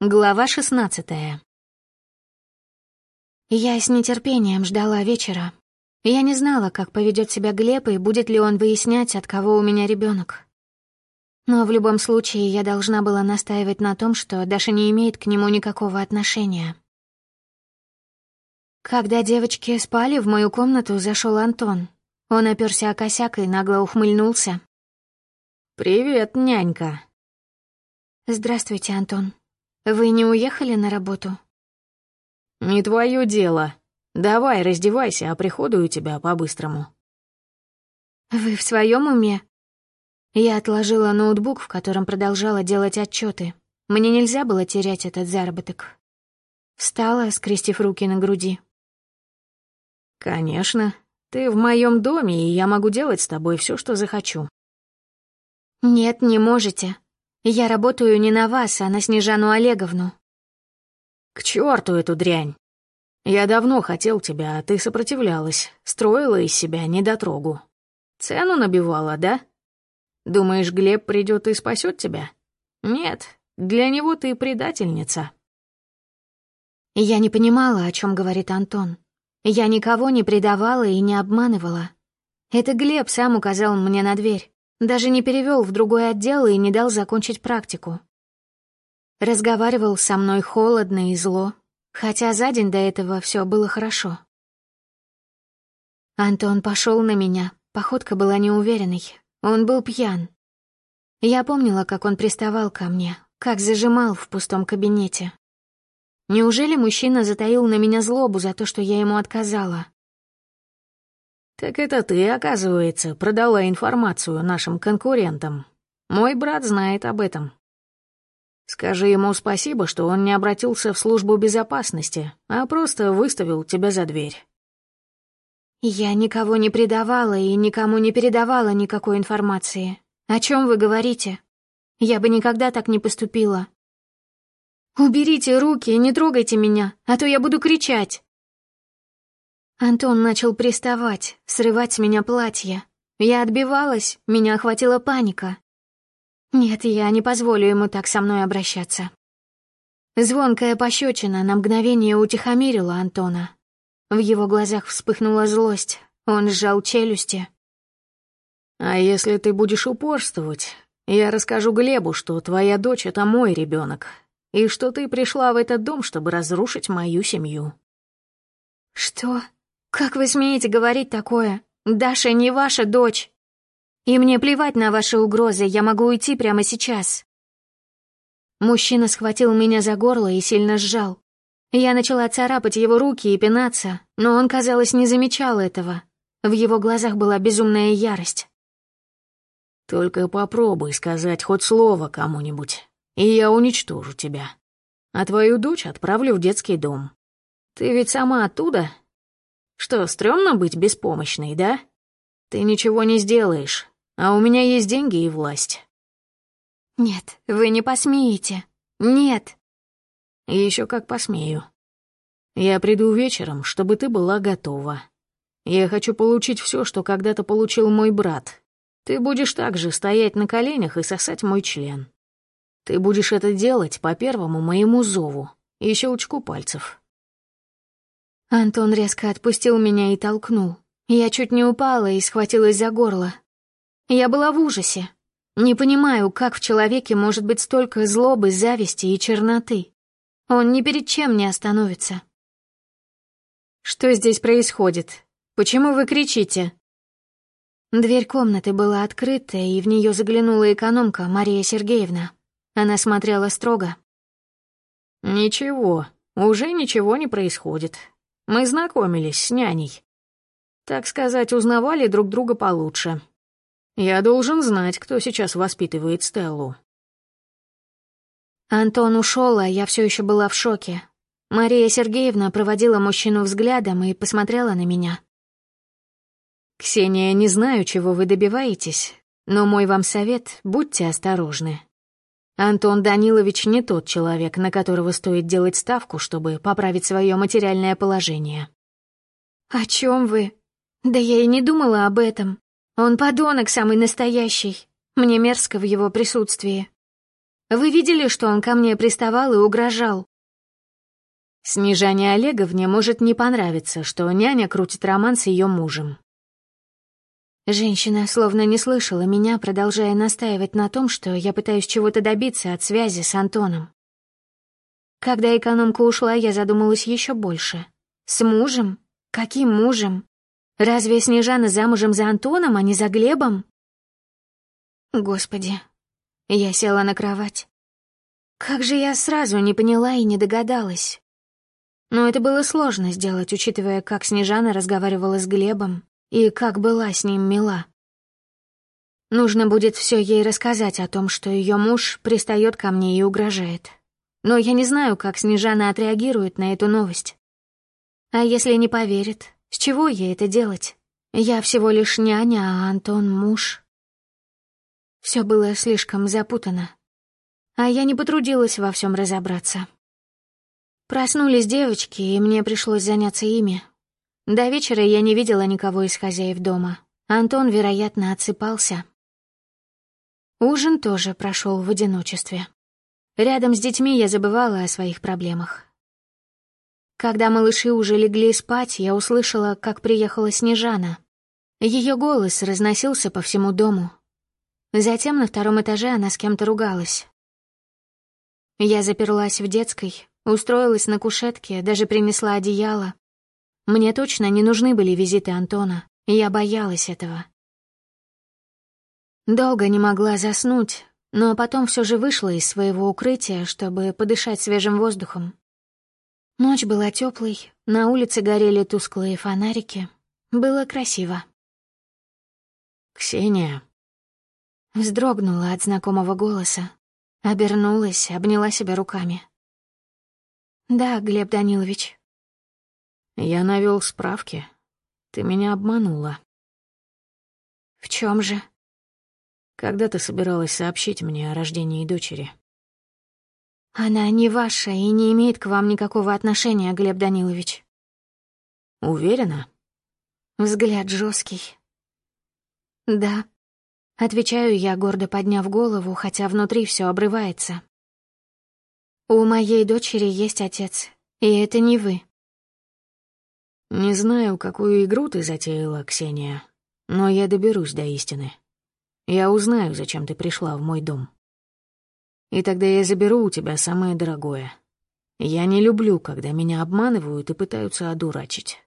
Глава шестнадцатая. Я с нетерпением ждала вечера. Я не знала, как поведет себя Глеб и будет ли он выяснять, от кого у меня ребенок. Но в любом случае я должна была настаивать на том, что Даша не имеет к нему никакого отношения. Когда девочки спали, в мою комнату зашел Антон. Он оперся о косяк и нагло ухмыльнулся. «Привет, нянька». «Здравствуйте, Антон», «Вы не уехали на работу?» «Не твое дело. Давай, раздевайся, а приходую тебя по-быстрому». «Вы в своем уме?» Я отложила ноутбук, в котором продолжала делать отчеты. Мне нельзя было терять этот заработок. Встала, скрестив руки на груди. «Конечно. Ты в моем доме, и я могу делать с тобой все, что захочу». «Нет, не можете. Я работаю не на вас, а на Снежану Олеговну. К черту эту дрянь. Я давно хотел тебя, а ты сопротивлялась, строила из себя недотрогу. Цену набивала, да? Думаешь, Глеб придет и спасет тебя? Нет, для него ты предательница. Я не понимала, о чем говорит Антон. Я никого не предавала и не обманывала. Это Глеб сам указал мне на дверь. Даже не перевел в другой отдел и не дал закончить практику. Разговаривал со мной холодно и зло, хотя за день до этого все было хорошо. Антон пошел на меня, походка была неуверенной, он был пьян. Я помнила, как он приставал ко мне, как зажимал в пустом кабинете. Неужели мужчина затаил на меня злобу за то, что я ему отказала? «Так это ты, оказывается, продала информацию нашим конкурентам. Мой брат знает об этом. Скажи ему спасибо, что он не обратился в службу безопасности, а просто выставил тебя за дверь». «Я никого не предавала и никому не передавала никакой информации. О чем вы говорите? Я бы никогда так не поступила». «Уберите руки и не трогайте меня, а то я буду кричать». Антон начал приставать, срывать с меня платье. Я отбивалась, меня охватила паника. Нет, я не позволю ему так со мной обращаться. Звонкая пощечина на мгновение утихомирила Антона. В его глазах вспыхнула злость, он сжал челюсти. «А если ты будешь упорствовать, я расскажу Глебу, что твоя дочь — это мой ребенок, и что ты пришла в этот дом, чтобы разрушить мою семью». «Что?» «Как вы смеете говорить такое? Даша не ваша дочь. И мне плевать на ваши угрозы, я могу уйти прямо сейчас». Мужчина схватил меня за горло и сильно сжал. Я начала царапать его руки и пинаться, но он, казалось, не замечал этого. В его глазах была безумная ярость. «Только попробуй сказать хоть слово кому-нибудь, и я уничтожу тебя. А твою дочь отправлю в детский дом. Ты ведь сама оттуда, что, стрёмно быть беспомощной, да? Ты ничего не сделаешь, а у меня есть деньги и власть. Нет, вы не посмеете. Нет. Еще как посмею. Я приду вечером, чтобы ты была готова. Я хочу получить все, что когда-то получил мой брат. Ты будешь также стоять на коленях и сосать мой член. Ты будешь это делать по первому моему зову и щелчку пальцев. Антон резко отпустил меня и толкнул. Я чуть не упала и схватилась за горло. Я была в ужасе. Не понимаю, как в человеке может быть столько злобы, зависти и черноты. Он ни перед чем не остановится. «Что здесь происходит? Почему вы кричите?» Дверь комнаты была открыта, и в нее заглянула экономка Мария Сергеевна. Она смотрела строго. «Ничего, уже ничего не происходит. Мы знакомились с няней. Так сказать, узнавали друг друга получше. Я должен знать, кто сейчас воспитывает Стеллу. Антон ушел, а я все еще была в шоке. Мария Сергеевна проводила мужчину взглядом и посмотрела на меня. «Ксения, не знаю, чего вы добиваетесь, но мой вам совет — будьте осторожны. Антон Данилович не тот человек, на которого стоит делать ставку, чтобы поправить свое материальное положение. «О чем вы? Да я и не думала об этом. Он подонок самый настоящий. Мне мерзко в его присутствии». Вы видели, что он ко мне приставал и угрожал?» Снежане Олеговне может не понравиться, что няня крутит роман с ее мужем. Женщина словно не слышала меня, продолжая настаивать на том, что я пытаюсь чего-то добиться от связи с Антоном. Когда экономка ушла, я задумалась еще больше. С мужем? Каким мужем? Разве Снежана замужем за Антоном, а не за Глебом? Господи. Я села на кровать. Как же я сразу не поняла и не догадалась. Но это было сложно сделать, учитывая, как Снежана разговаривала с Глебом и как была с ним мила. Нужно будет все ей рассказать о том, что ее муж пристает ко мне и угрожает. Но я не знаю, как Снежана отреагирует на эту новость. А если не поверит, с чего ей это делать? Я всего лишь няня, а Антон — муж. Все было слишком запутано. А я не потрудилась во всем разобраться. Проснулись девочки, и мне пришлось заняться ими. До вечера я не видела никого из хозяев дома. Антон, вероятно, отсыпался. Ужин тоже прошел в одиночестве. Рядом с детьми я забывала о своих проблемах. Когда малыши уже легли спать, я услышала, как приехала Снежана. Ее голос разносился по всему дому. Затем на втором этаже она с кем-то ругалась. Я заперлась в детской, Устроилась на кушетке, даже принесла одеяло. Мне точно не нужны были визиты Антона, и я боялась этого. Долго не могла заснуть, но потом все же вышла из своего укрытия, чтобы подышать свежим воздухом. Ночь была теплой, на улице горели тусклые фонарики. Было красиво. «Ксения». Вздрогнула от знакомого голоса. Обернулась, обняла себя руками. «Да, Глеб Данилович». «Я навел справки. Ты меня обманула». «В чем же?» «Когда ты собиралась сообщить мне о рождении дочери?» «Она не ваша и не имеет к вам никакого отношения, Глеб Данилович». «Уверена?» Взгляд жесткий. «Да», — отвечаю я, гордо подняв голову, хотя внутри все обрывается. У моей дочери есть отец, и это не вы. Не знаю, какую игру ты затеяла, Ксения, но я доберусь до истины. Я узнаю, зачем ты пришла в мой дом. И тогда я заберу у тебя самое дорогое. Я не люблю, когда меня обманывают и пытаются одурачить.